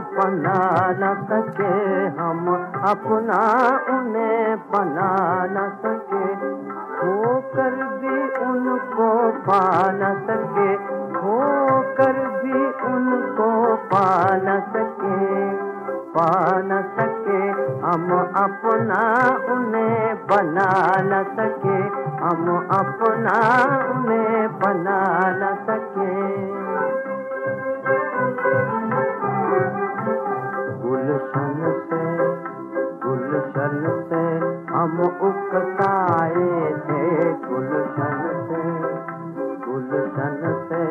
बना न सके हम, अपना उन्हें बना न सके। होकर भी उनको पा न सके, होकर भी उनको पा न सके, पा न सके हम, अपना उन्हें बना न सके, हम, अपना उन्हें बना न सके। से, गुलशन से हम उकताए थे। गुलशन से गुलशन से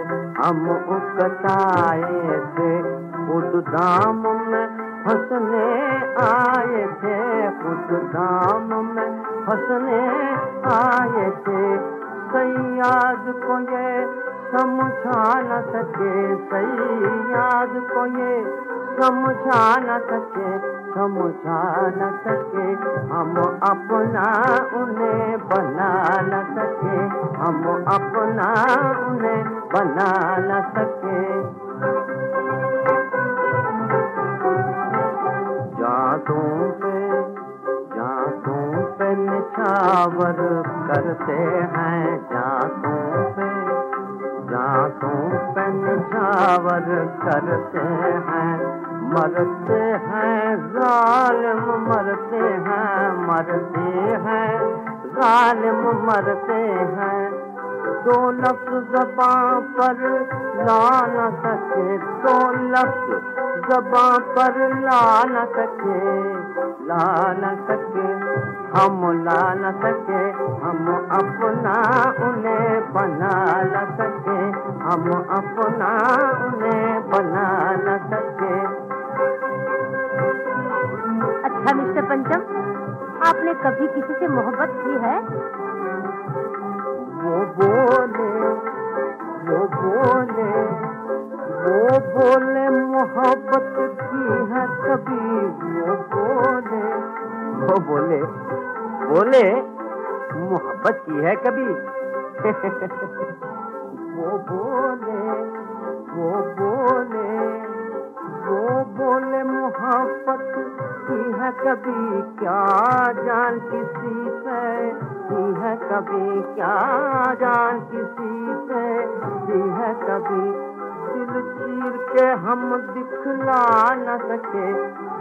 हम उकताए थे। खुद दाम में हंसने आए थे। खुद दाम में हंसने आए थे। सयाद को ये समझा न सके सही याद को ये समझा न सके समझा न सके हम अपना उन्हें बना न सके हम अपना उन्हें बना न सके जातों पे जातों पे निछावर करते हैं जातों पे पे निछावर करते हैं, मरते हैं, जालिम मरते हैं मरते हैं, जालिम मरते हैं। दो लफ्ज जबा पर ला न सके, दो लफ्ज जबा पर ला न सके ला न सके, हम ला न सके, हम अपना उन्हें बना न सके। हम अपना उन्हें बना न सके। अच्छा मिस्टर पंचम आपने कभी किसी से मोहब्बत की है? वो बोले वो बोले वो बोले मोहब्बत की है कभी? वो बोले वो बोले बोले मोहब्बत की है कभी? वो बोले वो बोले वो बोले, मोहब्बत की है कभी क्या जान किसी पे? की है कभी क्या जान किसी पे? की है कभी दिल चीर के हम दिखला न सके,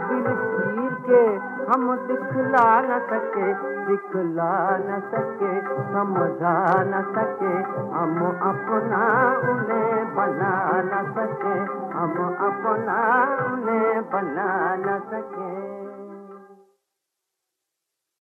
दिल चीर के हम दिखला न सके, दिखला न सके समझा न सके, हम अपना उन्हें बना न सके, हम अपना उन्हें बना न